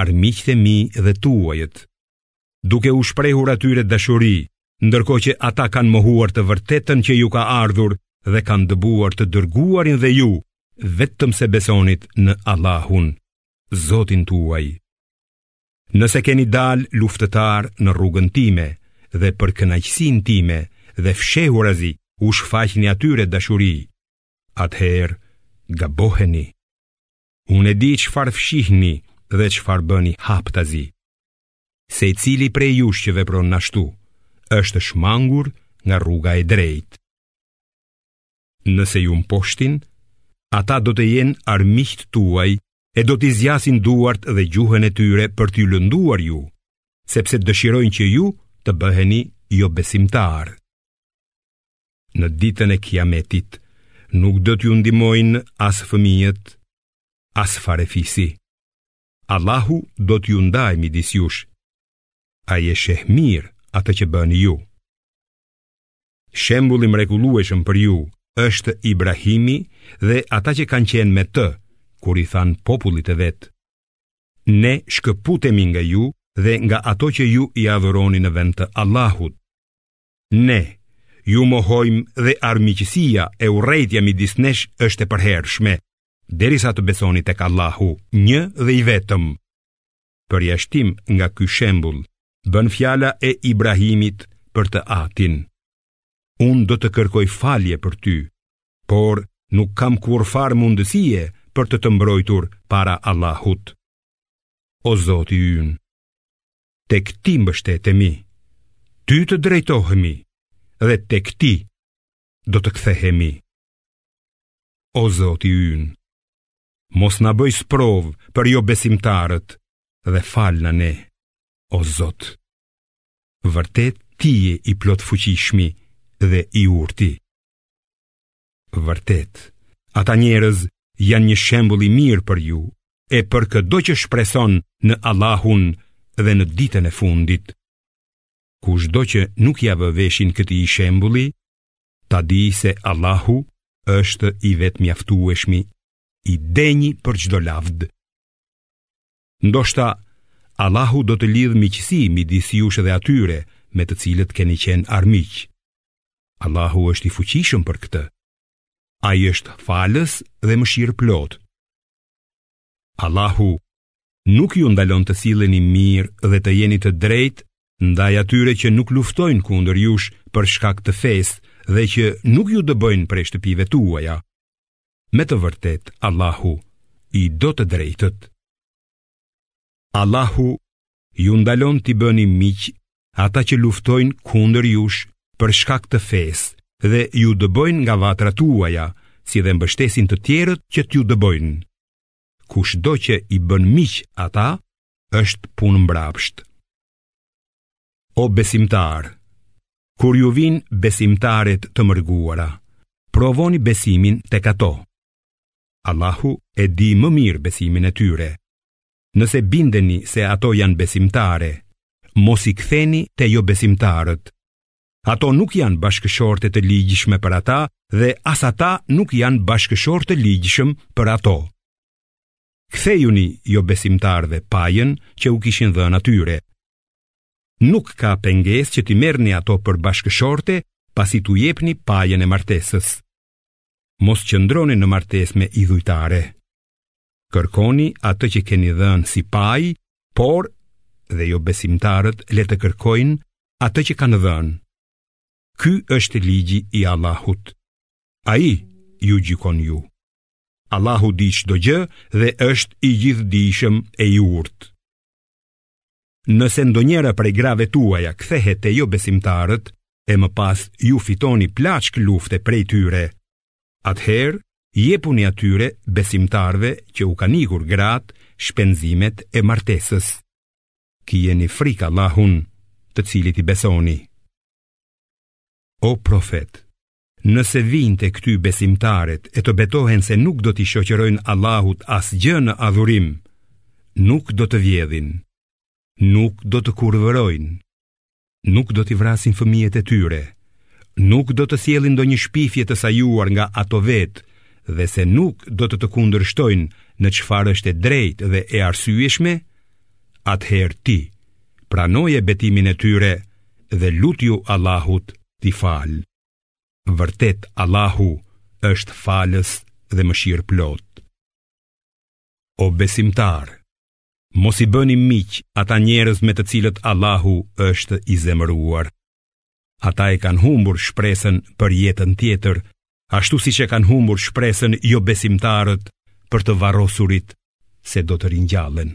armiqtë e mi dhe tuajët, duke u shprehur atyre dashuri, ndërkohë që ata kanë mohuar të vërtetën që ju ka ardhur dhe kanë dëbuar të dërguarin dhe ju, vetëm se besonit në Allahun, Zotin tuaj. Nëse keni dalë luftëtarë në rrugën time dhe për kënaqësinë time dhe fshehurazi u shfaqni atyre dashuri, atëherë gaboheni. Unë e di çfarë fshihni dhe çfarë bëni haptazi. Secili prej jush që vepron ashtu, është shmangur nga rruga e drejtë. Nëse ju mposhtin, ata do të jenë armiqtë tuaj e do t'i zgjasin duart dhe gjuhën e tyre për t'ju lënduar ju, sepse dëshirojnë që ju të bëheni jobesimtarë. në ditën e kiametit nuk do t'ju ndihmojnë as fëmijët, as farefisi. Allahu do t'ju ndajë midis jush. Ai e sheh mirë atë që bëni ju. Shembull i mrekullueshëm për ju është Ibrahimi dhe ata që kanë qenë me të, kur i thanë popullit të vet. Ne shkëputemi nga ju dhe nga ato që ju i adhuroni në vend të Allahut. Ne, ju mohojmë dhe armiqësia e urrejtja midis nesh është e përhershme, derisa të besoni tek Allahu, një dhe i vetëm. Përjashtim nga ky shembul, bën fjala e Ibrahimit për të atin. Unë do të kërkoj falje për ty, por nuk kam kurrfarë mundësie për të të mbrojtur para Allahut. O Zoti ynë, Tek ti mbështetemi, ty të drejtohemi dhe tek ti do të kthehemi. O Zoti ynë, mos na bëj sprovë për jobesimtarët dhe falna ne. O Zot, vërtet ti je i plotfuqishmi dhe i urti. Vërtet, ata njerëz janë një shembull i mirë për ju e për këdo që shpreson në Allahun dhe në ditën e fundit. Kushdo që nuk ia vë veshin këtij shembulli, ta dijë se Allahu është i vetëmjaftueshmi, i denji për çdo lavd. Ndoshta Allahu do të lidhë miqësi midis jush dhe atyre me të cilët keni qenë armiq. Allahu është i fuqishëm për këtë. Ai është falës dhe mëshirëplot. Allahu nuk ju ndalon të silleni mirë dhe të jeni të drejtë ndaj atyre që nuk luftojnë kundër jush për shkak të fesë dhe që nuk ju dëbojnë prej shtëpive tuaja. Me të vërtetë Allahu i do të drejtët. Allahu ju ndalon t'i bëni miq ata që luftojnë kundër jush për shkak të fesë dhe ju dëbojnë nga vatrat tuaja, si dhe mbështesin të tjerët që t'ju dëbojnë. Kushdo që i bën miq ata, është punëmbrapshtë. O besimtarë, kur ju vijnë besimtaret të mërguara, provoni besimin tek ato. Allahu e di më mirë besimin e tyre. Nëse bindeni se ato janë besimtare, mos i ktheni te jobesimtarët. Ato nuk janë bashkëshorte të ligjshme për ata dhe as ata nuk janë bashkëshortë të ligjshëm për ato. Kthejuni jobesimtarëve pajën që u kishin dhënë atyre. Nuk ka pengesë që t'i merrni ato për bashkëshorte pasi t'u jepni pajën e martesës. Mos qëndroni në martesë me idhujtare. Kërkoni atë që keni dhënë si pajë, por dhe jobesimtarët le të kërkojnë atë që kanë dhënë. Ky është ligji i Allahut. Ai ju gjykon ju. Allahu di çdo gjë dhe është i gjithëdijshëm e i urtë. Nëse ndonjëra prej grave tuaja kthehet te jobesimtarët e më pas ju fitoni plaçkë lufte prej tyre, atëherë jepuni atyre besimtarëve që u kanë ikur gratë shpenzimet e martesës. Kijeni frikë Allahun, të cilit i besoni. O profet, Nëse vijnë tek ty besimtaret e të betohen se nuk do t'i shoqërojnë Allahut asgjë në adhurim, nuk do të vjedhin, nuk do të kurvërojnë, nuk do t'i vrasin fëmijët e tyre, nuk do të sjellin ndonjë shpifje të sajuar nga ato vetë dhe se nuk do të të kundërshtojnë në çfarë është e drejtë dhe e arsyeshme, atëherë ti pranoje betimin e tyre dhe lutju Allahut t'i falë. Vërtet Allahu është falës dhe mëshirëplotë. O besimtarë, mos i bëni miq ata njerëz me të cilët Allahu është i zemëruar. Ata e kanë humbur shpresën për jetën tjetër, ashtu siç e kanë humbur shpresën jobesimtarët për të varrosurit se do të ringjallen.